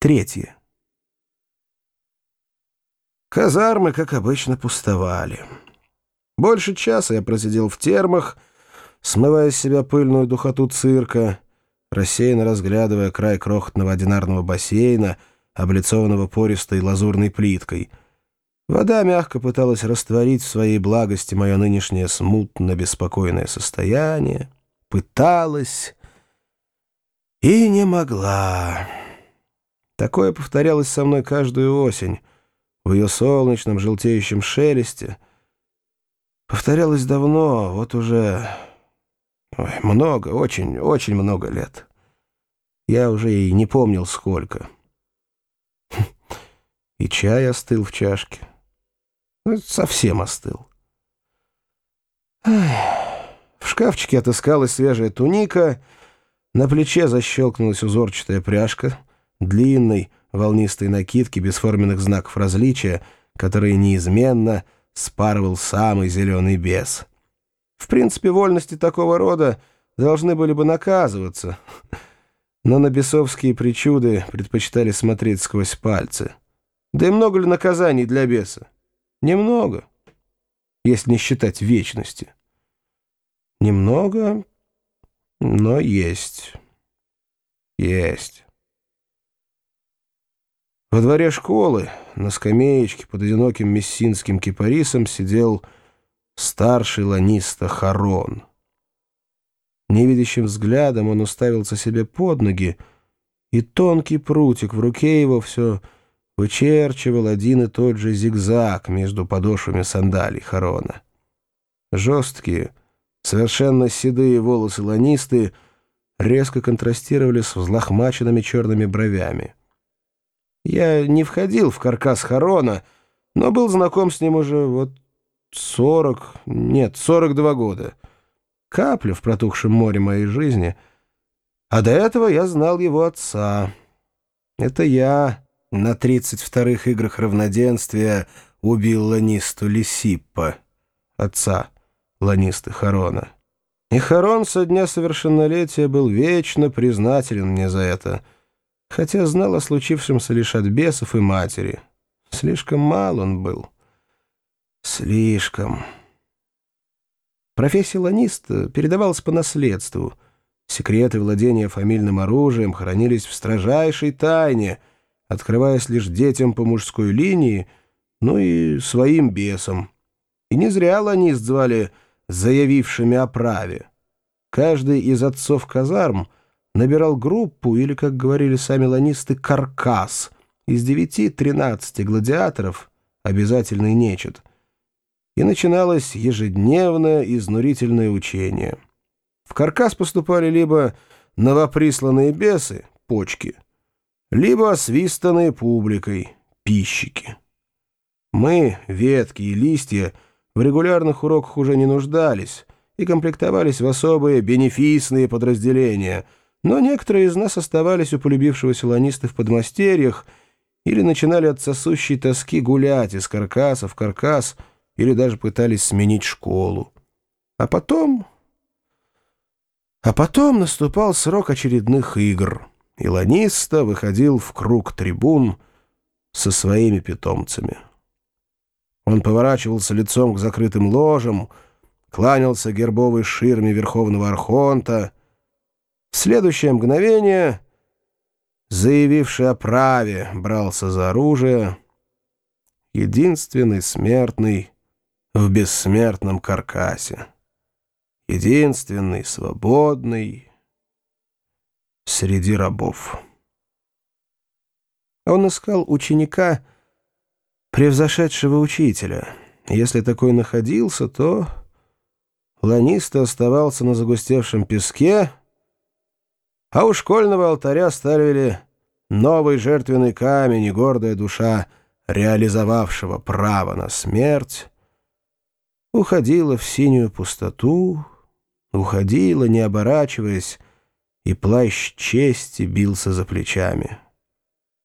Третье. Казармы, как обычно, пустовали. Больше часа я просидел в термах, смывая с себя пыльную духоту цирка, рассеянно разглядывая край крохотного одинарного бассейна, облицованного пористой лазурной плиткой. Вода мягко пыталась растворить в своей благости мое нынешнее смутно-беспокойное состояние. Пыталась и не могла. Такое повторялось со мной каждую осень, в ее солнечном желтеющем шелесте. Повторялось давно, вот уже ой, много, очень, очень много лет. Я уже и не помнил, сколько. И чай остыл в чашке. Ну, совсем остыл. В шкафчике отыскалась свежая туника, на плече защелкнулась узорчатая пряжка — длинной, волнистой накидки бесформенных знаков различия, которые неизменно спарывал самый зеленый бес. В принципе, вольности такого рода должны были бы наказываться, но на бесовские причуды предпочитали смотреть сквозь пальцы. Да и много ли наказаний для беса? Немного, если не считать вечности. Немного, но есть. Есть. Во дворе школы на скамеечке под одиноким мессинским кипарисом сидел старший ланиста Харон. Невидящим взглядом он уставился себе под ноги, и тонкий прутик в руке его все вычерчивал один и тот же зигзаг между подошвами сандалий Харона. Жесткие, совершенно седые волосы ланисты резко контрастировали с взлохмаченными черными бровями. Я не входил в каркас Харона, но был знаком с ним уже вот 40, нет, 42 года. Капля в протухшем море моей жизни. А до этого я знал его отца. Это я на 32-х играх равноденствия убил Ланисту Лисиппа, отца Ланисты Харона. И Харон со дня совершеннолетия был вечно признателен мне за это — хотя знал о случившемся лишь от бесов и матери. Слишком мал он был. Слишком. Профессия ланиста передавалась по наследству. Секреты владения фамильным оружием хранились в строжайшей тайне, открываясь лишь детям по мужской линии, ну и своим бесам. И не зря ланист звали «заявившими о праве». Каждый из отцов казарм — набирал группу, или, как говорили сами ланисты, каркас, из девяти-тринадцати гладиаторов, обязательный нечет, и начиналось ежедневное изнурительное учение. В каркас поступали либо новоприсланные бесы, почки, либо освистанные публикой, пищики. Мы, ветки и листья, в регулярных уроках уже не нуждались и комплектовались в особые бенефисные подразделения — но некоторые из нас оставались у полюбившегося ланиста в подмастерьях или начинали от сосущей тоски гулять из каркаса в каркас или даже пытались сменить школу. А потом... А потом наступал срок очередных игр, и ланиста выходил в круг трибун со своими питомцами. Он поворачивался лицом к закрытым ложам, кланялся гербовой ширме Верховного Архонта — в следующее мгновение, заявивший о праве, брался за оружие, единственный смертный в бессмертном каркасе, единственный свободный среди рабов. Он искал ученика, превзошедшего учителя. Если такой находился, то ланист оставался на загустевшем песке — а у школьного алтаря ставили новый жертвенный камень и гордая душа реализовавшего право на смерть, уходила в синюю пустоту, уходила, не оборачиваясь, и плащ чести бился за плечами.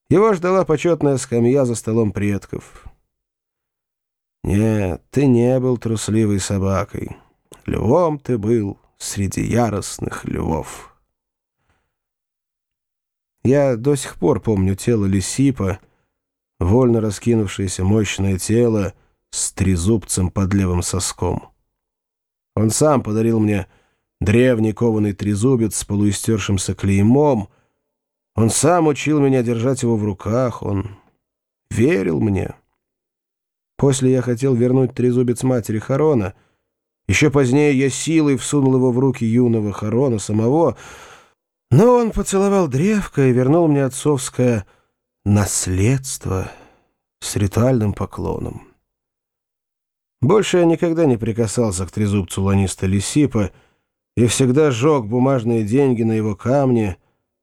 Его ждала почетная скамья за столом предков. Нет, ты не был трусливой собакой. Львом ты был среди яростных львов. Я до сих пор помню тело Лисипа, вольно раскинувшееся мощное тело с трезубцем под левым соском. Он сам подарил мне древний кованый трезубец с полуистершимся клеймом. Он сам учил меня держать его в руках, он верил мне. После я хотел вернуть трезубец матери Харона. Еще позднее я силой всунул его в руки юного Харона самого — но он поцеловал древко и вернул мне отцовское наследство с ритуальным поклоном. Больше я никогда не прикасался к трезубцу ланиста Лисипа и всегда жег бумажные деньги на его камне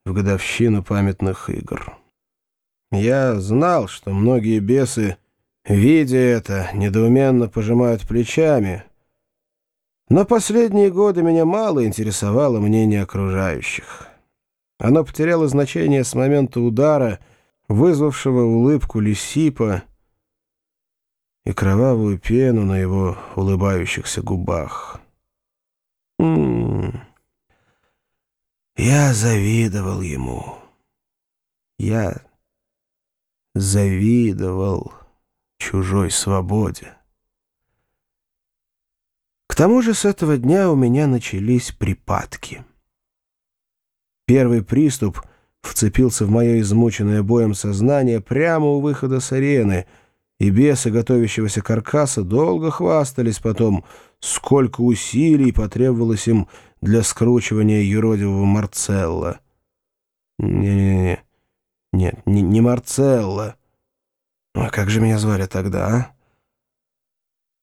в годовщину памятных игр. Я знал, что многие бесы, видя это, недоуменно пожимают плечами, но последние годы меня мало интересовало мнение окружающих. Оно потеряло значение с момента удара, вызвавшего улыбку Лисипа и кровавую пену на его улыбающихся губах. М -м -м. Я завидовал ему. Я завидовал чужой свободе. К тому же с этого дня у меня начались припадки. Первый приступ вцепился в мое измученное боем сознание прямо у выхода с арены, и бесы готовящегося каркаса долго хвастались потом, сколько усилий потребовалось им для скручивания юродивого Марцелла. Не-не-не, нет, не, не Марцелла. А как же меня звали тогда,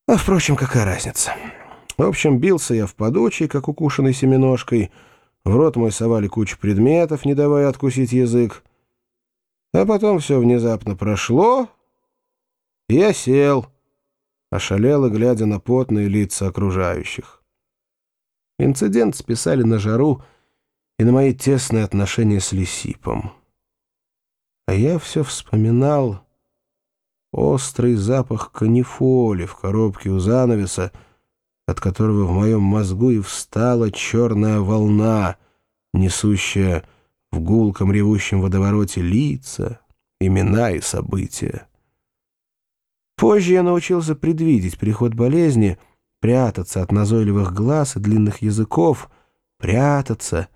а? А, впрочем, какая разница? В общем, бился я в подучий, как укушенный семеножкой, — в рот мой совали кучу предметов, не давая откусить язык. А потом все внезапно прошло, и я сел, ошалело, глядя на потные лица окружающих. Инцидент списали на жару и на мои тесные отношения с Лисипом. А я все вспоминал острый запах канифоли в коробке у занавеса, от которого в моем мозгу и встала черная волна, несущая в гулком ревущем водовороте лица, имена и события. Позже я научился предвидеть приход болезни, прятаться от назойливых глаз и длинных языков, прятаться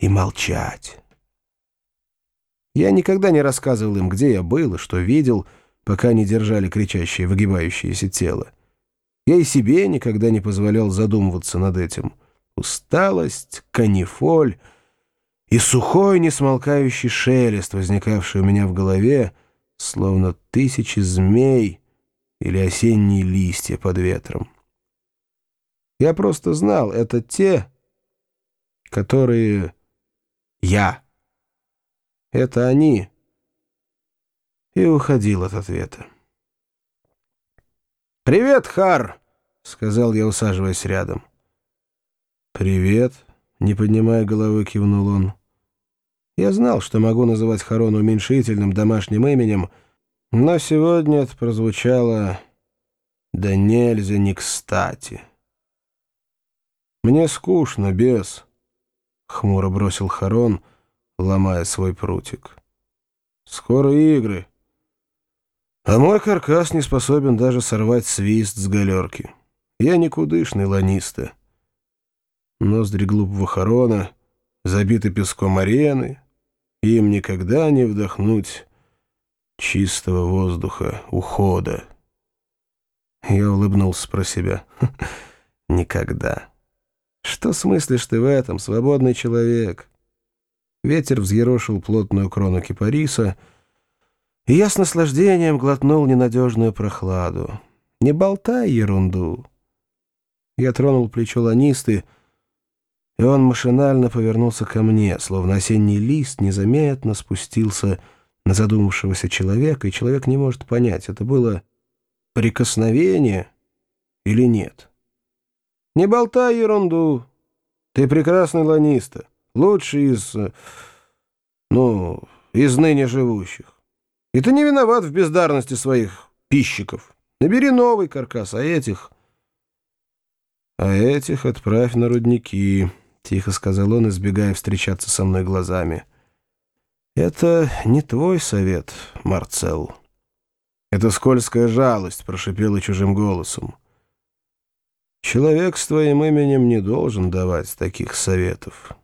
и молчать. Я никогда не рассказывал им, где я был и что видел, пока не держали кричащее выгибающееся тело. Я и себе никогда не позволял задумываться над этим. Усталость, канифоль и сухой несмолкающий шелест, возникавший у меня в голове, словно тысячи змей или осенние листья под ветром. Я просто знал, это те, которые я. Это они. И уходил от ответа. «Привет, Хар!» — сказал я, усаживаясь рядом. «Привет!» — не поднимая головы, кивнул он. Я знал, что могу называть Харона уменьшительным домашним именем, но сегодня это прозвучало да нельзя не кстати. «Мне скучно, бес», — хмуро бросил Харон, ломая свой прутик. «Скоро игры». А мой каркас не способен даже сорвать свист с галерки. Я никудышный ланиста. Ноздри глупого хорона забиты песком арены, им никогда не вдохнуть чистого воздуха, ухода. Я улыбнулся про себя. Никогда. Что смыслишь ты в этом, свободный человек? Ветер взъерошил плотную крону кипариса — и я с наслаждением глотнул ненадежную прохладу. «Не болтай ерунду!» Я тронул плечо ланисты, и он машинально повернулся ко мне, словно осенний лист незаметно спустился на задумавшегося человека, и человек не может понять, это было прикосновение или нет. «Не болтай ерунду! Ты прекрасный ланиста, лучший из... ну, из ныне живущих. И ты не виноват в бездарности своих пищиков. Набери новый каркас, а этих... А этих отправь на рудники, — тихо сказал он, избегая встречаться со мной глазами. «Это не твой совет, Марцел. Это скользкая жалость», — прошипела чужим голосом. «Человек с твоим именем не должен давать таких советов».